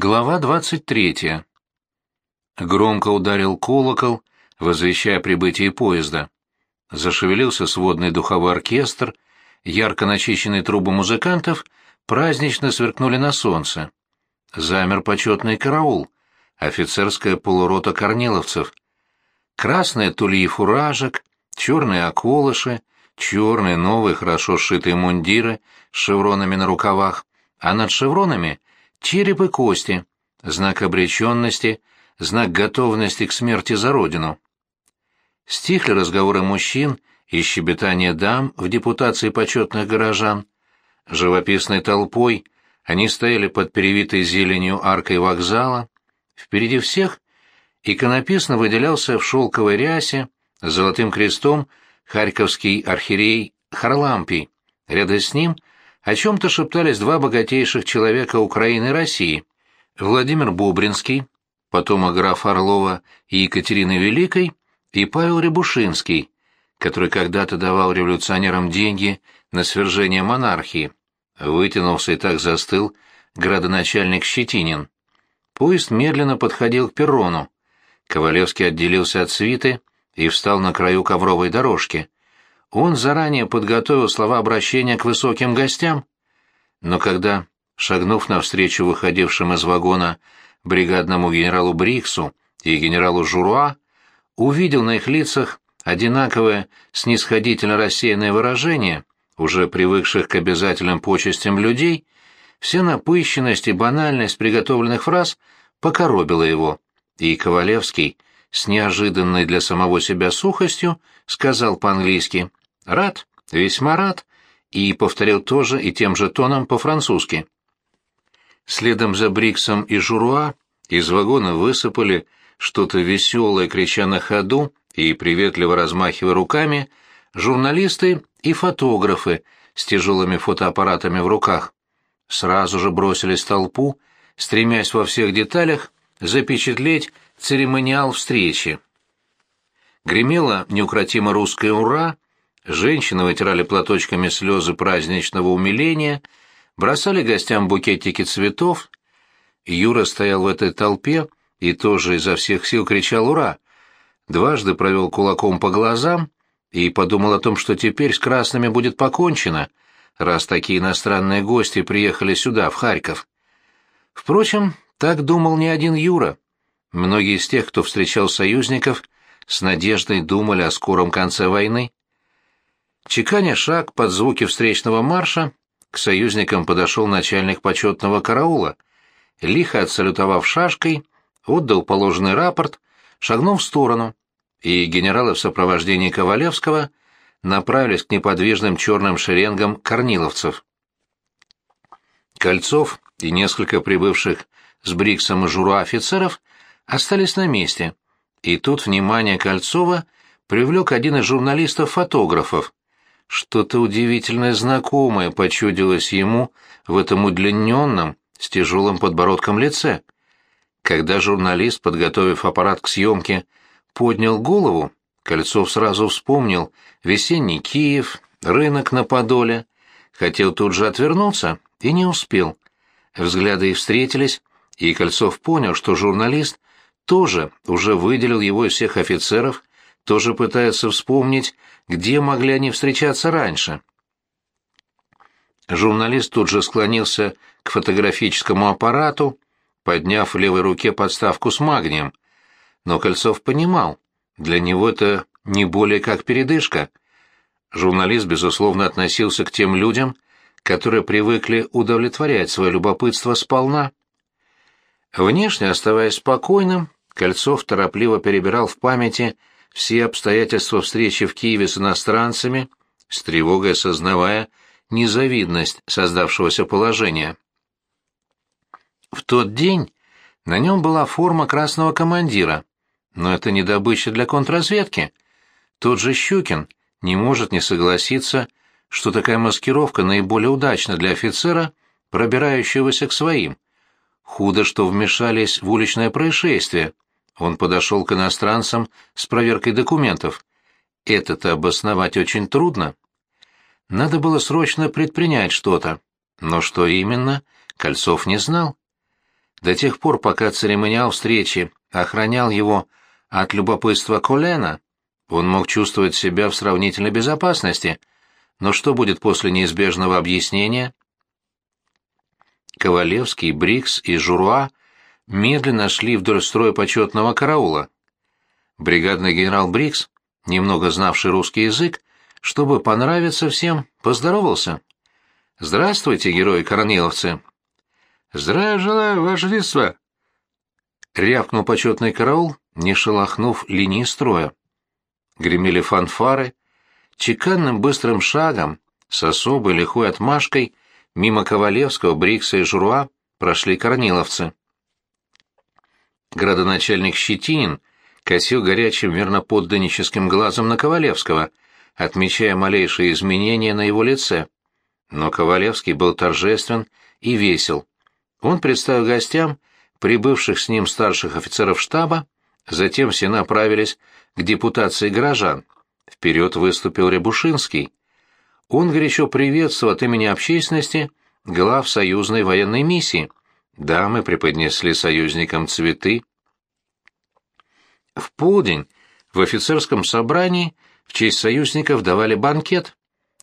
Глава 23. Громко ударил колокол, возвещая прибытие поезда. Зашевелился сводный духовой оркестр, ярко начищенные трубы музыкантов празднично сверкнули на солнце. Замер почетный караул, офицерская полурота корниловцев. Красные тульи фуражек, черные околыши, черные новые хорошо сшитые мундиры с шевронами на рукавах, а над шевронами — Череп и кости, знак обреченности, знак готовности к смерти за родину. Стихли разговоры мужчин и щебетание дам в депутации почетных горожан. Живописной толпой они стояли под перевитой зеленью аркой вокзала. Впереди всех иконописно выделялся в шелковой рясе с золотым крестом харьковский архиерей Харлампий. Рядом с ним — о чем-то шептались два богатейших человека Украины и России. Владимир Бобринский, потомок графа Орлова и Екатерины Великой, и Павел Рябушинский, который когда-то давал революционерам деньги на свержение монархии. Вытянулся и так застыл градоначальник Щетинин. Поезд медленно подходил к перрону. Ковалевский отделился от свиты и встал на краю ковровой дорожки он заранее подготовил слова обращения к высоким гостям. Но когда, шагнув навстречу выходившим из вагона бригадному генералу Бриксу и генералу Журуа, увидел на их лицах одинаковое снисходительно рассеянное выражение, уже привыкших к обязательным почестям людей, вся напыщенность и банальность приготовленных фраз покоробила его, и Ковалевский, с неожиданной для самого себя сухостью, сказал по-английски «Рад, весьма рад», и повторил тоже и тем же тоном по-французски. Следом за Бриксом и Журуа из вагона высыпали что-то веселое, крича на ходу и приветливо размахивая руками, журналисты и фотографы с тяжелыми фотоаппаратами в руках. Сразу же бросились толпу, стремясь во всех деталях запечатлеть церемониал встречи. Гремело неукротимо русское «Ура!», Женщины вытирали платочками слезы праздничного умиления, бросали гостям букетики цветов. Юра стоял в этой толпе и тоже изо всех сил кричал «Ура!». Дважды провел кулаком по глазам и подумал о том, что теперь с красными будет покончено, раз такие иностранные гости приехали сюда, в Харьков. Впрочем, так думал не один Юра. Многие из тех, кто встречал союзников, с надеждой думали о скором конце войны. Чеканя шаг под звуки встречного марша, к союзникам подошел начальник почетного караула. Лихо отсалютовав шашкой, отдал положенный рапорт, шагнул в сторону, и генералы в сопровождении Ковалевского направились к неподвижным черным шеренгам корниловцев. Кольцов и несколько прибывших с Бриксом и Жура офицеров остались на месте, и тут внимание Кольцова привлек один из журналистов-фотографов, что-то удивительно знакомое почудилось ему в этом удлиненном, с тяжелым подбородком лице. Когда журналист, подготовив аппарат к съемке, поднял голову, Кольцов сразу вспомнил весенний Киев, рынок на Подоле. Хотел тут же отвернуться и не успел. Взгляды их встретились, и Кольцов понял, что журналист тоже уже выделил его из всех офицеров тоже пытается вспомнить, где могли они встречаться раньше. Журналист тут же склонился к фотографическому аппарату, подняв в левой руке подставку с магнием. Но Кольцов понимал, для него это не более как передышка. Журналист, безусловно, относился к тем людям, которые привыкли удовлетворять свое любопытство сполна. Внешне оставаясь спокойным, Кольцов торопливо перебирал в памяти все обстоятельства встречи в Киеве с иностранцами, с тревогой осознавая незавидность создавшегося положения. В тот день на нем была форма красного командира, но это не добыча для контрразведки. Тот же Щукин не может не согласиться, что такая маскировка наиболее удачна для офицера, пробирающегося к своим. Худо, что вмешались в уличное происшествие — он подошел к иностранцам с проверкой документов. Это-то обосновать очень трудно. Надо было срочно предпринять что-то. Но что именно, Кольцов не знал. до тех пор, пока церемониал встречи охранял его от любопытства Колена, он мог чувствовать себя в сравнительной безопасности. Но что будет после неизбежного объяснения? Ковалевский, Брикс и Журуа медленно шли вдоль строя почетного караула. Бригадный генерал Брикс, немного знавший русский язык, чтобы понравиться всем, поздоровался. «Здравствуйте, герои-корниловцы!» «Здравия желаю, ваше детство!» Рявкнул почетный караул, не шелохнув линии строя. Гремели фанфары. Чеканным быстрым шагом, с особой лихой отмашкой, мимо Ковалевского, Брикса и Журуа прошли корниловцы. Градоначальник Щетинин косил горячим верноподданническим глазом на Ковалевского, отмечая малейшие изменения на его лице. Но Ковалевский был торжествен и весел. Он представил гостям прибывших с ним старших офицеров штаба, затем все направились к депутации горожан. Вперед выступил Рябушинский. Он горячо приветствовал от имени общественности глав союзной военной миссии. Дамы преподнесли союзникам цветы. В полдень в офицерском собрании в честь союзников давали банкет.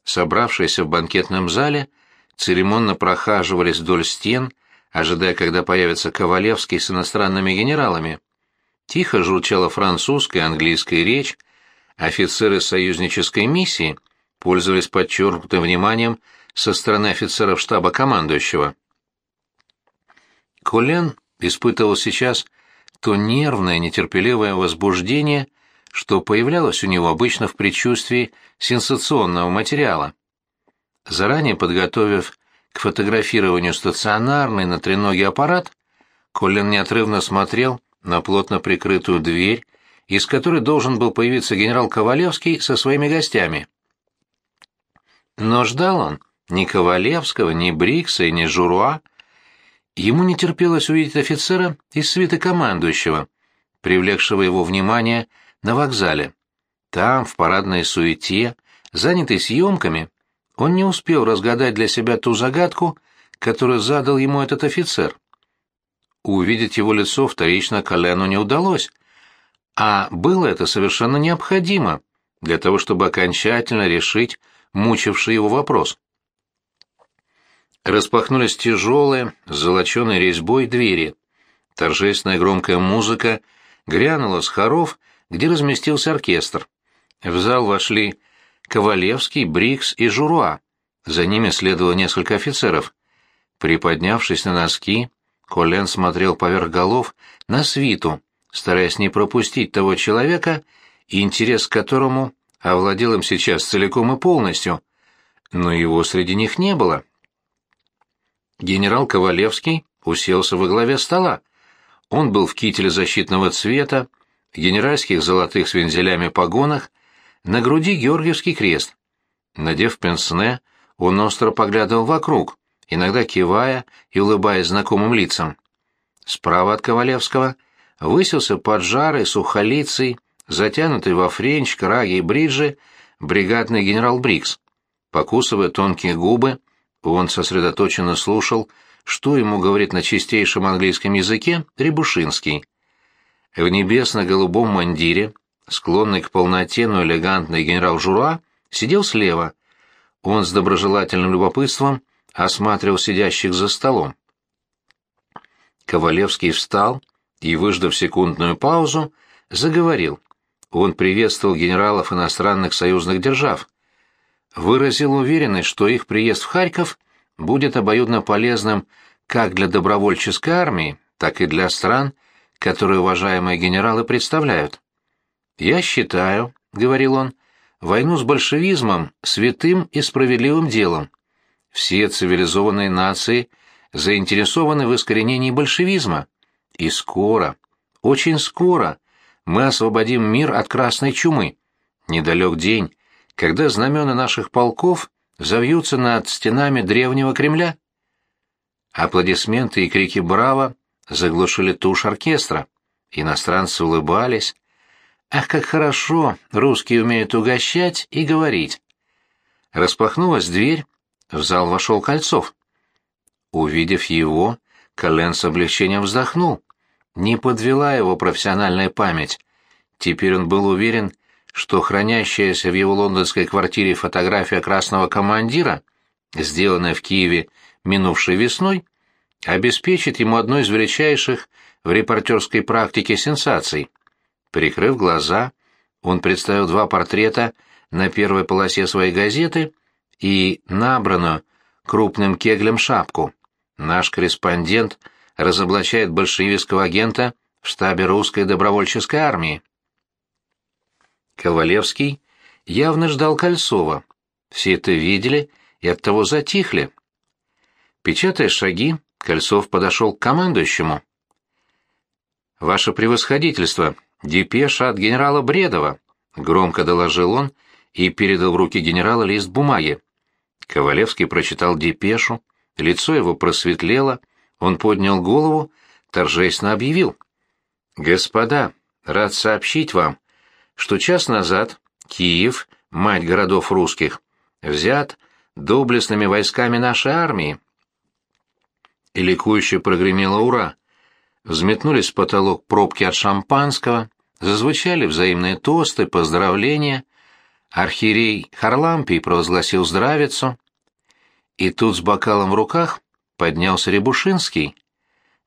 Собравшиеся в банкетном зале церемонно прохаживались вдоль стен, ожидая, когда появится Ковалевский с иностранными генералами. Тихо журчала французская и английская речь, офицеры союзнической миссии пользовались подчеркнутым вниманием со стороны офицеров штаба командующего. Колен испытывал сейчас то нервное, нетерпеливое возбуждение, что появлялось у него обычно в предчувствии сенсационного материала. Заранее подготовив к фотографированию стационарный на треноге аппарат, Колин неотрывно смотрел на плотно прикрытую дверь, из которой должен был появиться генерал Ковалевский со своими гостями. Но ждал он ни Ковалевского, ни Брикса и ни Журуа. Ему не терпелось увидеть офицера из свиты командующего, привлекшего его внимание на вокзале. Там, в парадной суете, занятый съемками, он не успел разгадать для себя ту загадку, которую задал ему этот офицер. Увидеть его лицо вторично Колену не удалось, а было это совершенно необходимо для того, чтобы окончательно решить мучивший его вопрос. Распахнулись тяжелые, с золоченой резьбой двери. Торжественная громкая музыка грянула с хоров, где разместился оркестр. В зал вошли Ковалевский, Брикс и Журуа. За ними следовало несколько офицеров. Приподнявшись на носки, Колен смотрел поверх голов на свиту, стараясь не пропустить того человека, интерес к которому овладел им сейчас целиком и полностью. Но его среди них не было. Генерал Ковалевский уселся во главе стола. Он был в кителе защитного цвета, генеральских золотых с вензелями погонах, на груди Георгиевский крест. Надев пенсне, он остро поглядывал вокруг, иногда кивая и улыбаясь знакомым лицам. Справа от Ковалевского высился поджарый, сухолицый, затянутый во френч, краги и бриджи, бригадный генерал Брикс. Покусывая тонкие губы, он сосредоточенно слушал, что ему говорит на чистейшем английском языке Требушинский. В небесно-голубом мундире, склонный к полноте, но элегантный генерал Жура, сидел слева. Он с доброжелательным любопытством осматривал сидящих за столом. Ковалевский встал и, выждав секундную паузу, заговорил. Он приветствовал генералов иностранных союзных держав. Выразил уверенность, что их приезд в Харьков будет обоюдно полезным как для добровольческой армии, так и для стран, которые уважаемые генералы представляют. «Я считаю», — говорил он, — «войну с большевизмом святым и справедливым делом. Все цивилизованные нации заинтересованы в искоренении большевизма. И скоро, очень скоро, мы освободим мир от красной чумы. Недалек день, когда знамена наших полков завьются над стенами древнего Кремля. Аплодисменты и крики «Браво!» заглушили тушь оркестра. Иностранцы улыбались. Ах, как хорошо русские умеют угощать и говорить. Распахнулась дверь, в зал вошел Кольцов. Увидев его, Колен с облегчением вздохнул. Не подвела его профессиональная память. Теперь он был уверен, что хранящаяся в его лондонской квартире фотография красного командира, сделанная в Киеве минувшей весной, обеспечит ему одной из величайших в репортерской практике сенсаций. Прикрыв глаза, он представил два портрета на первой полосе своей газеты и набранную крупным кеглем шапку. Наш корреспондент разоблачает большевистского агента в штабе русской добровольческой армии. Ковалевский явно ждал Кольцова. Все это видели и оттого затихли. Печатая шаги, Кольцов подошел к командующему. «Ваше превосходительство, депеша от генерала Бредова», — громко доложил он и передал в руки генерала лист бумаги. Ковалевский прочитал депешу, лицо его просветлело, он поднял голову, торжественно объявил. «Господа, рад сообщить вам, что час назад Киев, мать городов русских, взят доблестными войсками нашей армии. И ликующе прогремело «Ура!». Взметнулись в потолок пробки от шампанского, зазвучали взаимные тосты, поздравления. Архиерей Харлампий провозгласил здравицу. И тут с бокалом в руках поднялся Рябушинский.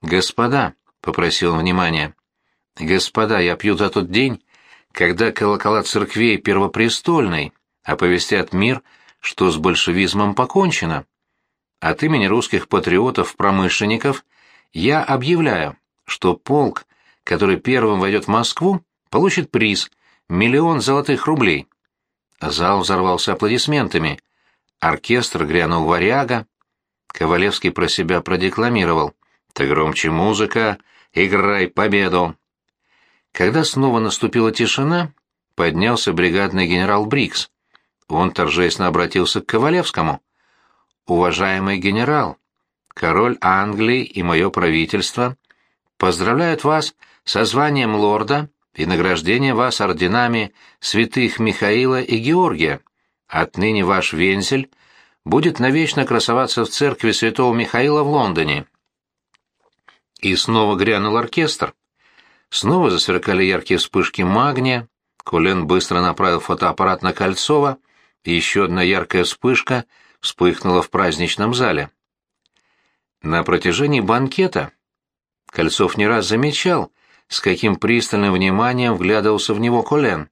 «Господа», — попросил он внимания, — «господа, я пью за тот день, когда колокола церквей Первопрестольной оповестят мир, что с большевизмом покончено. От имени русских патриотов-промышленников я объявляю, что полк, который первым войдет в Москву, получит приз — миллион золотых рублей. Зал взорвался аплодисментами. Оркестр грянул варяга. Ковалевский про себя продекламировал. «Ты громче музыка, играй победу!» Когда снова наступила тишина, поднялся бригадный генерал Брикс. Он торжественно обратился к Ковалевскому. «Уважаемый генерал, король Англии и мое правительство поздравляют вас со званием лорда и награждением вас орденами святых Михаила и Георгия. Отныне ваш вензель будет навечно красоваться в церкви святого Михаила в Лондоне». И снова грянул оркестр. Снова засверкали яркие вспышки магния. Кулен быстро направил фотоаппарат на Кольцова, и еще одна яркая вспышка вспыхнула в праздничном зале. На протяжении банкета Кольцов не раз замечал, с каким пристальным вниманием вглядывался в него Колен.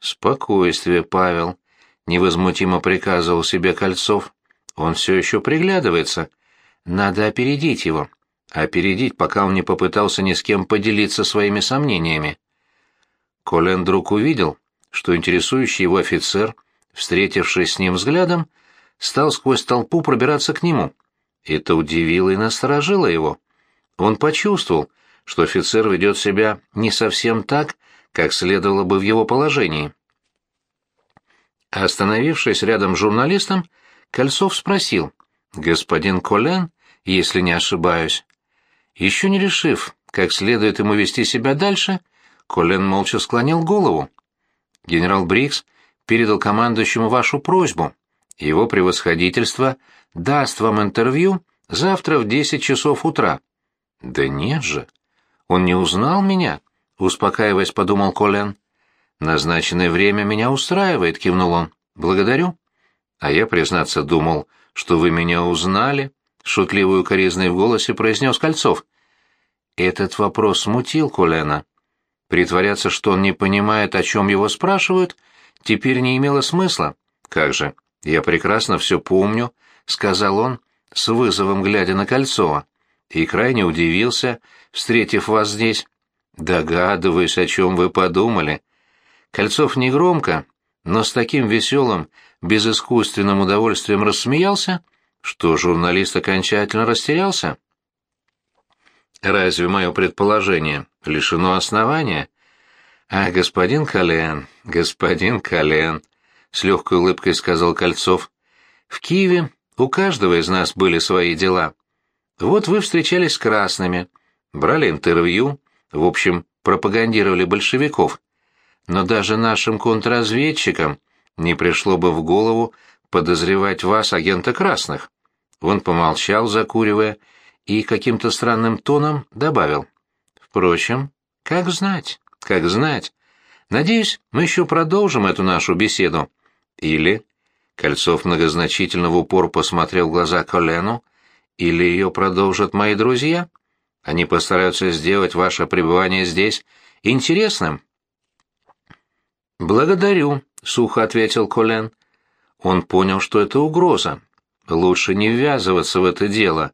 «Спокойствие, Павел», — невозмутимо приказывал себе Кольцов. «Он все еще приглядывается. Надо опередить его опередить, пока он не попытался ни с кем поделиться своими сомнениями. Колен вдруг увидел, что интересующий его офицер, встретившись с ним взглядом, стал сквозь толпу пробираться к нему. Это удивило и насторожило его. Он почувствовал, что офицер ведет себя не совсем так, как следовало бы в его положении. Остановившись рядом с журналистом, Кольцов спросил, «Господин Колен, если не ошибаюсь?» Еще не решив, как следует ему вести себя дальше, Колен молча склонил голову. Генерал Брикс передал командующему вашу просьбу. Его превосходительство даст вам интервью завтра в десять часов утра. Да нет же. Он не узнал меня, успокаиваясь, подумал Колен. Назначенное время меня устраивает, кивнул он. Благодарю. А я, признаться, думал, что вы меня узнали шутливую коризной в голосе произнес Кольцов. Этот вопрос смутил Кулена. Притворяться, что он не понимает, о чем его спрашивают, теперь не имело смысла. «Как же, я прекрасно все помню», — сказал он, с вызовом глядя на Кольцова, и крайне удивился, встретив вас здесь. «Догадываюсь, о чем вы подумали». Кольцов негромко, но с таким веселым, безыскусственным удовольствием рассмеялся, что журналист окончательно растерялся. Разве мое предположение лишено основания? А господин Колен, господин Колен, с легкой улыбкой сказал Кольцов, в Киеве у каждого из нас были свои дела. Вот вы встречались с красными, брали интервью, в общем, пропагандировали большевиков. Но даже нашим контрразведчикам не пришло бы в голову подозревать вас, агента красных. Он помолчал, закуривая, и каким-то странным тоном добавил. Впрочем, как знать, как знать. Надеюсь, мы еще продолжим эту нашу беседу. Или... Кольцов многозначительно в упор посмотрел в глаза Колену. Или ее продолжат мои друзья? Они постараются сделать ваше пребывание здесь интересным. «Благодарю», — сухо ответил Колен. Он понял, что это угроза. Лучше не ввязываться в это дело.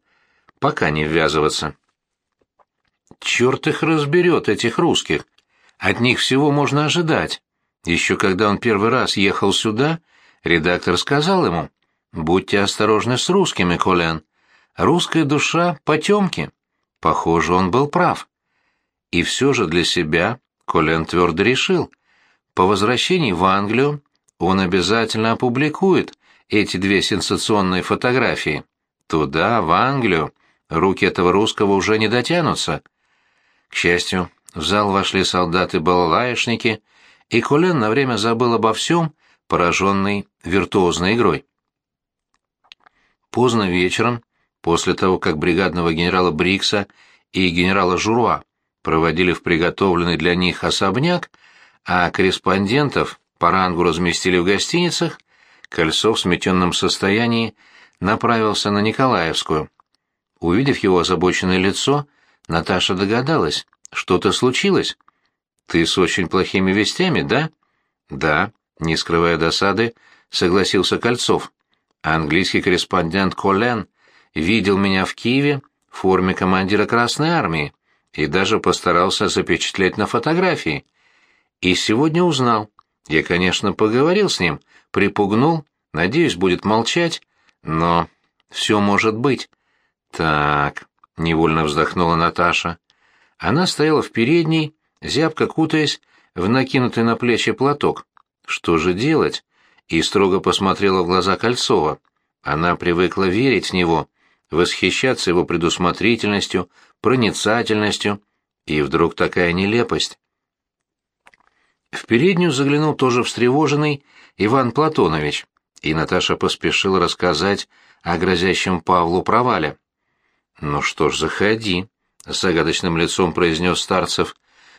Пока не ввязываться. Черт их разберет, этих русских. От них всего можно ожидать. Еще когда он первый раз ехал сюда, редактор сказал ему, «Будьте осторожны с русскими, Колен. Русская душа — потемки». Похоже, он был прав. И все же для себя Колен твердо решил, по возвращении в Англию он обязательно опубликует эти две сенсационные фотографии. Туда, в Англию, руки этого русского уже не дотянутся. К счастью, в зал вошли солдаты-балалаешники, и Колен на время забыл обо всем, пораженный виртуозной игрой. Поздно вечером, после того, как бригадного генерала Брикса и генерала Журуа проводили в приготовленный для них особняк, а корреспондентов по рангу разместили в гостиницах, Кольцов в сметенном состоянии направился на Николаевскую. Увидев его озабоченное лицо, Наташа догадалась, что-то случилось. «Ты с очень плохими вестями, да?» «Да», — не скрывая досады, согласился Кольцов. «Английский корреспондент Колен видел меня в Киеве в форме командира Красной Армии и даже постарался запечатлеть на фотографии. И сегодня узнал. Я, конечно, поговорил с ним, припугнул, надеюсь, будет молчать, но все может быть. Так, невольно вздохнула Наташа. Она стояла в передней, зябко кутаясь в накинутый на плечи платок. Что же делать? И строго посмотрела в глаза Кольцова. Она привыкла верить в него, восхищаться его предусмотрительностью, проницательностью, и вдруг такая нелепость. В переднюю заглянул тоже встревоженный Иван Платонович, и Наташа поспешила рассказать о грозящем Павлу провале. «Ну что ж, заходи», — с загадочным лицом произнес Старцев.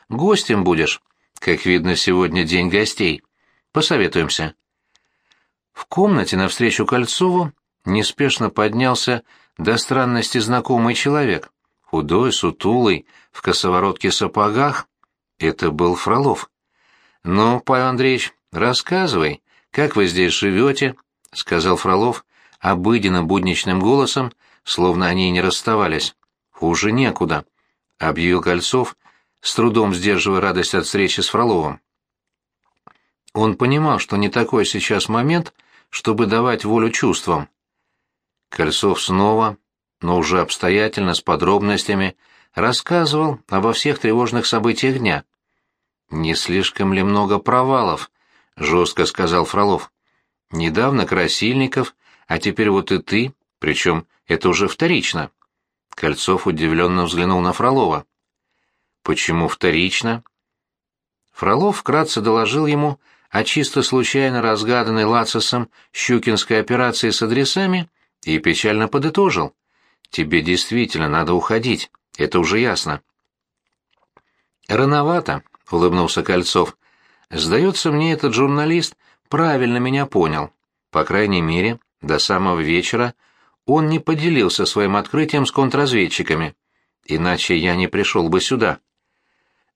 «Гостем будешь. Как видно, сегодня день гостей. Посоветуемся». В комнате навстречу Кольцову неспешно поднялся до странности знакомый человек, худой, сутулый, в косоворотке сапогах. Это был Фролов. «Ну, Павел Андреевич, рассказывай, как вы здесь живете?» — сказал Фролов обыденно будничным голосом, словно они не расставались. «Хуже некуда», — объявил Кольцов, с трудом сдерживая радость от встречи с Фроловым. Он понимал, что не такой сейчас момент, чтобы давать волю чувствам. Кольцов снова, но уже обстоятельно, с подробностями, рассказывал обо всех тревожных событиях дня. «Не слишком ли много провалов?» — жестко сказал Фролов. «Недавно Красильников, а теперь вот и ты, причем это уже вторично». Кольцов удивленно взглянул на Фролова. «Почему вторично?» Фролов вкратце доложил ему о чисто случайно разгаданной Лацисом щукинской операции с адресами и печально подытожил. «Тебе действительно надо уходить, это уже ясно». «Рановато», — улыбнулся Кольцов. «Сдается мне, этот журналист правильно меня понял. По крайней мере, до самого вечера он не поделился своим открытием с контрразведчиками. Иначе я не пришел бы сюда».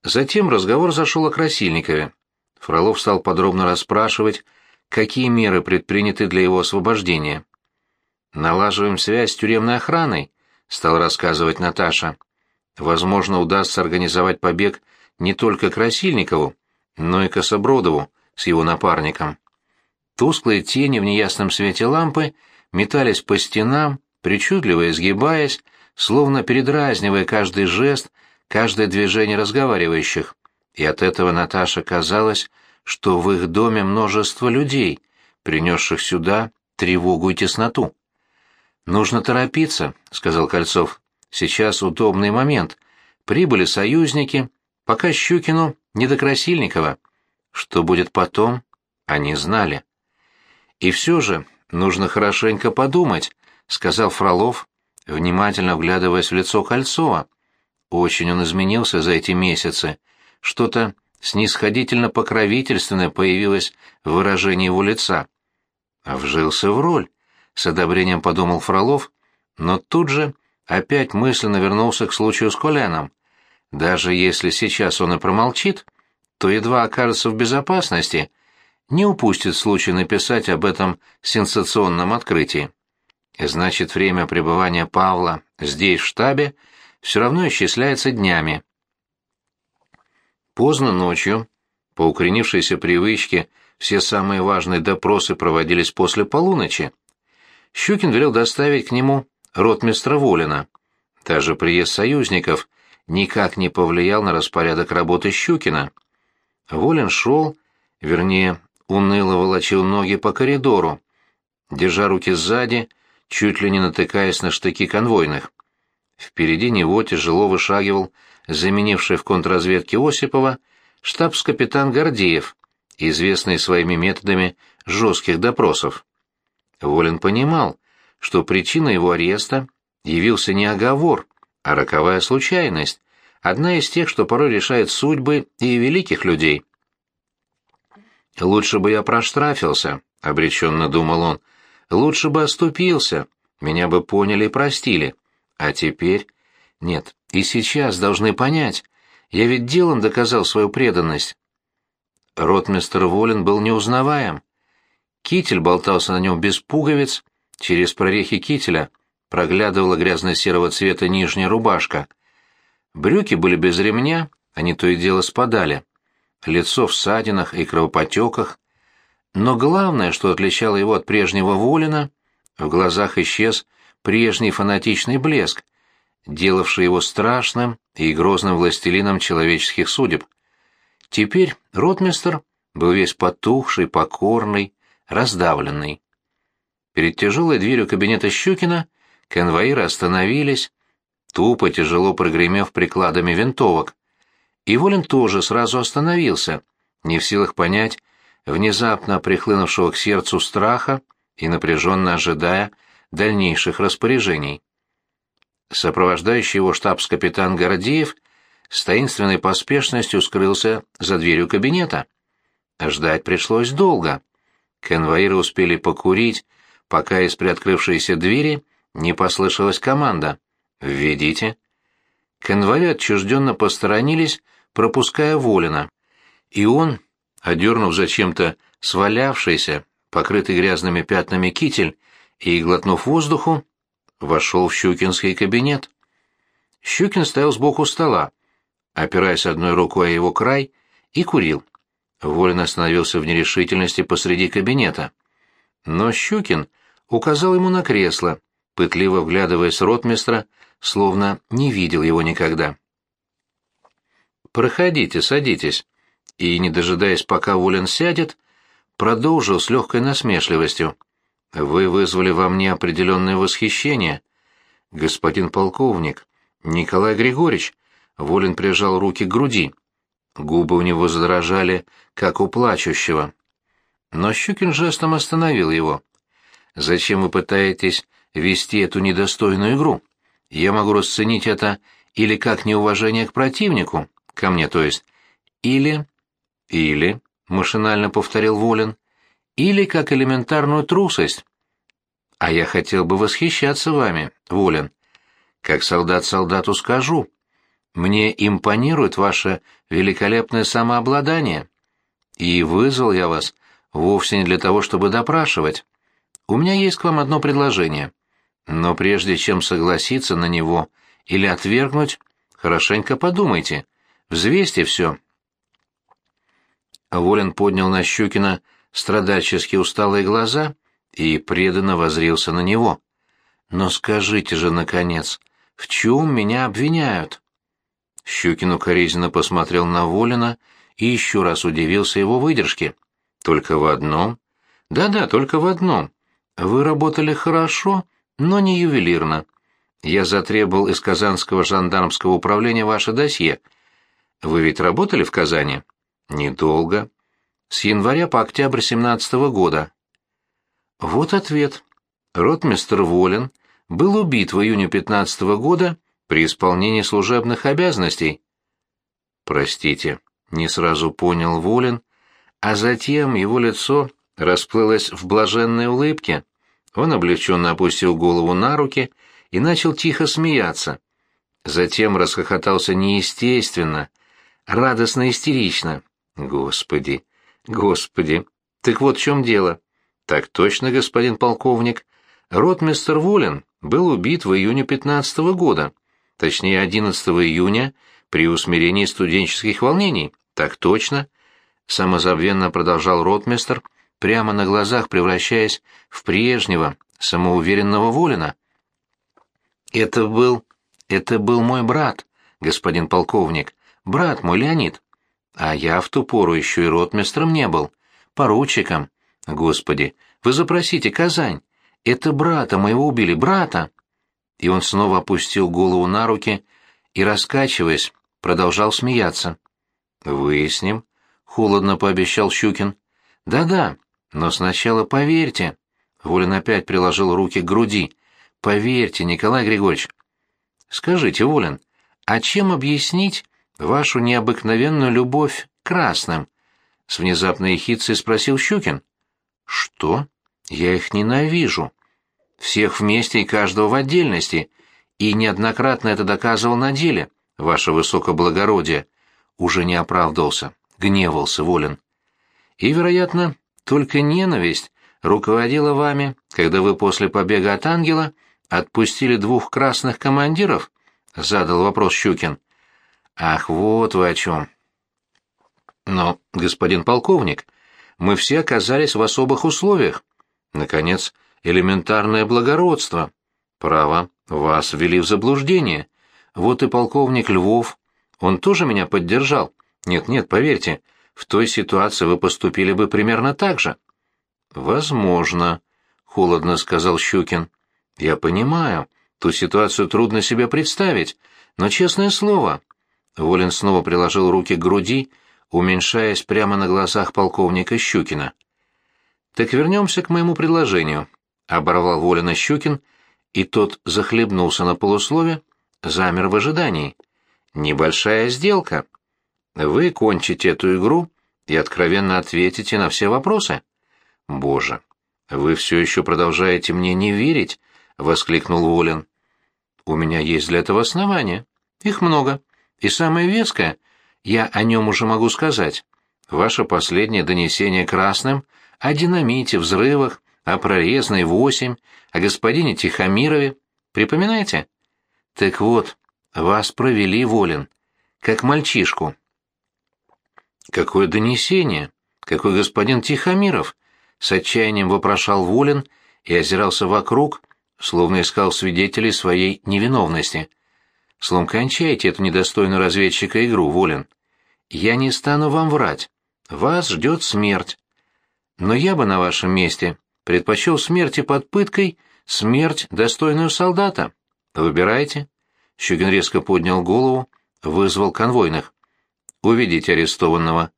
Затем разговор зашел о Красильникове. Фролов стал подробно расспрашивать, какие меры предприняты для его освобождения. «Налаживаем связь с тюремной охраной», — стал рассказывать Наташа. «Возможно, удастся организовать побег не только Красильникову, но и Кособродову с его напарником. Тусклые тени в неясном свете лампы метались по стенам, причудливо изгибаясь, словно передразнивая каждый жест, каждое движение разговаривающих. И от этого Наташе казалось, что в их доме множество людей, принесших сюда тревогу и тесноту. «Нужно торопиться», — сказал Кольцов. «Сейчас удобный момент. Прибыли союзники, Пока Щукину не до Красильникова. Что будет потом, они знали. И все же нужно хорошенько подумать, сказал Фролов, внимательно вглядываясь в лицо Кольцова. Очень он изменился за эти месяцы. Что-то снисходительно-покровительственное появилось в выражении его лица. «Вжился в роль», — с одобрением подумал Фролов, но тут же опять мысленно вернулся к случаю с Коляном. Даже если сейчас он и промолчит, то едва окажется в безопасности, не упустит случай написать об этом сенсационном открытии. Значит, время пребывания Павла здесь, в штабе, все равно исчисляется днями. Поздно ночью, по укоренившейся привычке, все самые важные допросы проводились после полуночи. Щукин велел доставить к нему ротмистра Волина. Даже приезд союзников никак не повлиял на распорядок работы Щукина. Волин шел, вернее, уныло волочил ноги по коридору, держа руки сзади, чуть ли не натыкаясь на штыки конвойных. Впереди него тяжело вышагивал заменивший в контрразведке Осипова штабс-капитан Гордеев, известный своими методами жестких допросов. Волин понимал, что причина его ареста явился не оговор, а роковая случайность, одна из тех, что порой решает судьбы и великих людей. «Лучше бы я проштрафился», — обреченно думал он, — «лучше бы оступился, меня бы поняли и простили. А теперь...» «Нет, и сейчас должны понять, я ведь делом доказал свою преданность». Ротмистер Волин был неузнаваем. Китель болтался на нем без пуговиц, через прорехи кителя проглядывала грязно-серого цвета нижняя рубашка. Брюки были без ремня, они то и дело спадали. Лицо в ссадинах и кровопотеках. Но главное, что отличало его от прежнего Волина, в глазах исчез прежний фанатичный блеск, делавший его страшным и грозным властелином человеческих судеб. Теперь ротмистер был весь потухший, покорный, раздавленный. Перед тяжелой дверью кабинета Щукина конвоиры остановились, тупо тяжело прогремев прикладами винтовок. И Волин тоже сразу остановился, не в силах понять внезапно прихлынувшего к сердцу страха и напряженно ожидая дальнейших распоряжений. Сопровождающий его штабс-капитан Гордеев с таинственной поспешностью скрылся за дверью кабинета. Ждать пришлось долго. Конвоиры успели покурить, пока из приоткрывшейся двери не послышалась команда «Введите». Конвоиры отчужденно посторонились, пропуская Волина. И он, одернув зачем-то свалявшийся, покрытый грязными пятнами китель, и, глотнув воздуху, вошел в Щукинский кабинет. Щукин стоял сбоку стола, опираясь одной рукой о его край, и курил. Волин остановился в нерешительности посреди кабинета. Но Щукин указал ему на кресло, пытливо вглядываясь ротмистра, словно не видел его никогда. «Проходите, садитесь», и, не дожидаясь, пока Волин сядет, продолжил с легкой насмешливостью. «Вы вызвали во мне определенное восхищение. Господин полковник, Николай Григорьевич», — Волин прижал руки к груди. Губы у него задрожали, как у плачущего. Но Щукин жестом остановил его. «Зачем вы пытаетесь вести эту недостойную игру? Я могу расценить это или как неуважение к противнику, ко мне, то есть, или... или, — машинально повторил Волин, — или как элементарную трусость. А я хотел бы восхищаться вами, Волин. Как солдат солдату скажу. Мне импонирует ваше великолепное самообладание. И вызвал я вас вовсе не для того, чтобы допрашивать. У меня есть к вам одно предложение. Но прежде чем согласиться на него или отвергнуть, хорошенько подумайте, взвесьте все. Волин поднял на Щукина страдальчески усталые глаза и преданно возрился на него. «Но скажите же, наконец, в чем меня обвиняют?» Щукин укоризненно посмотрел на Волина и еще раз удивился его выдержке. «Только в одном?» «Да-да, только в одном. Вы работали хорошо, но не ювелирно. Я затребовал из Казанского жандармского управления ваше досье. Вы ведь работали в Казани?» «Недолго. С января по октябрь семнадцатого года». Вот ответ. Ротмистр Волин был убит в июне 15 -го года при исполнении служебных обязанностей. Простите, не сразу понял Волин, а затем его лицо расплылось в блаженной улыбке. Он облегченно опустил голову на руки и начал тихо смеяться. Затем расхохотался неестественно, радостно-истерично. Господи, господи, так вот в чем дело. Так точно, господин полковник. Ротмистер Волин был убит в июне 15 -го года, точнее 11 июня при усмирении студенческих волнений. Так точно, самозабвенно продолжал ротмистер, прямо на глазах превращаясь в прежнего, самоуверенного Волина. Это был... это был мой брат, господин полковник, брат мой Леонид. А я в ту пору еще и ротмистром не был, поручиком. Господи, вы запросите Казань. Это брата моего убили, брата. И он снова опустил голову на руки и, раскачиваясь, продолжал смеяться. Выясним, холодно пообещал Щукин. Да-да, но сначала поверьте. Волин опять приложил руки к груди. Поверьте, Николай Григорьевич. Скажите, Волин, а чем объяснить вашу необыкновенную любовь к красным? С внезапной ехицей спросил Щукин. Что? Я их ненавижу. Всех вместе и каждого в отдельности. И неоднократно это доказывал на деле, ваше высокоблагородие. Уже не оправдывался, гневался Волин. И, вероятно, только ненависть руководила вами, когда вы после побега от ангела отпустили двух красных командиров? Задал вопрос Щукин. Ах, вот вы о чем. Но, господин полковник, мы все оказались в особых условиях. Наконец, элементарное благородство. Право, вас ввели в заблуждение. Вот и полковник Львов, он тоже меня поддержал. Нет-нет, поверьте, — в той ситуации вы поступили бы примерно так же. Возможно, холодно сказал Щукин. Я понимаю, ту ситуацию трудно себе представить, но честное слово. Волин снова приложил руки к груди, уменьшаясь прямо на глазах полковника Щукина. Так вернемся к моему предложению, оборвал Волина Щукин, и тот захлебнулся на полуслове, замер в ожидании. Небольшая сделка. Вы кончите эту игру и откровенно ответите на все вопросы. Боже, вы все еще продолжаете мне не верить, воскликнул Волин. У меня есть для этого основания. Их много. И самое веское, я о нем уже могу сказать. Ваше последнее донесение красным о динамите, взрывах, о прорезной восемь, о господине Тихомирове. Припоминаете? Так вот, вас провели, Волин, как мальчишку. Какое донесение? Какой господин Тихомиров? С отчаянием вопрошал Волин и озирался вокруг, словно искал свидетелей своей невиновности. Слом кончайте эту недостойную разведчика игру, Волин. Я не стану вам врать. Вас ждет смерть. Но я бы на вашем месте предпочел смерти под пыткой смерть, достойную солдата. Выбирайте. Щукин резко поднял голову, вызвал конвойных увидеть арестованного.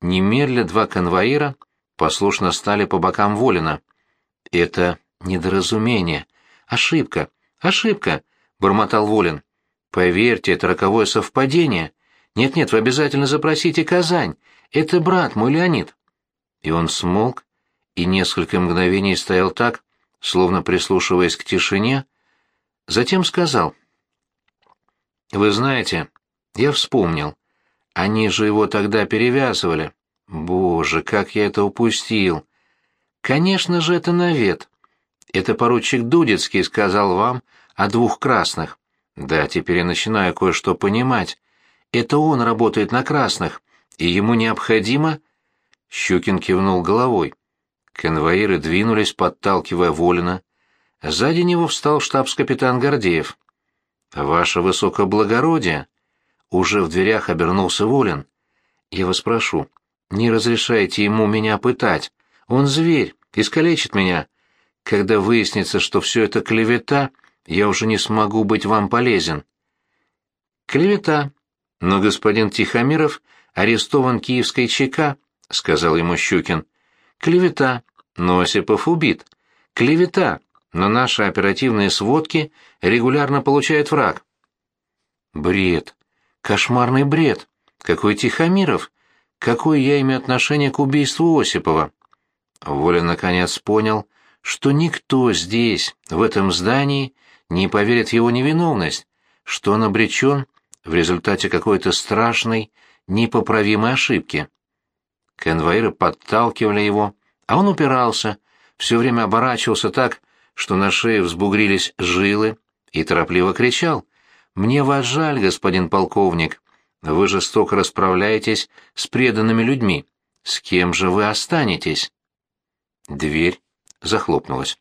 Немедля два конвоира послушно стали по бокам Волина. «Это недоразумение. Ошибка. Ошибка», — бормотал Волин. «Поверьте, это роковое совпадение. Нет-нет, вы обязательно запросите Казань. Это брат мой Леонид». И он смолк и несколько мгновений стоял так, словно прислушиваясь к тишине, затем сказал. «Вы знаете, я вспомнил. Они же его тогда перевязывали. Боже, как я это упустил. Конечно же, это навет. Это поручик Дудецкий сказал вам о двух красных. Да, теперь я начинаю кое-что понимать. Это он работает на красных, и ему необходимо... Щукин кивнул головой. Конвоиры двинулись, подталкивая Волина. Сзади него встал штабс-капитан Гордеев. «Ваше высокоблагородие!» Уже в дверях обернулся Волин. «Я вас прошу, не разрешайте ему меня пытать. Он зверь, искалечит меня. Когда выяснится, что все это клевета, я уже не смогу быть вам полезен». «Клевета. Но господин Тихомиров арестован киевской ЧК», — сказал ему Щукин. «Клевета. Но Осипов убит. Клевета. но наши оперативные сводки регулярно получает враг. Бред. Кошмарный бред. Какой Тихомиров? Какое я имею отношение к убийству Осипова? Воля наконец понял, что никто здесь, в этом здании, не поверит в его невиновность, что он обречен в результате какой-то страшной, непоправимой ошибки. Конвоиры подталкивали его, а он упирался, все время оборачивался так, что на шее взбугрились жилы, и торопливо кричал. «Мне вас жаль, господин полковник. Вы жестоко расправляетесь с преданными людьми. С кем же вы останетесь?» Дверь захлопнулась.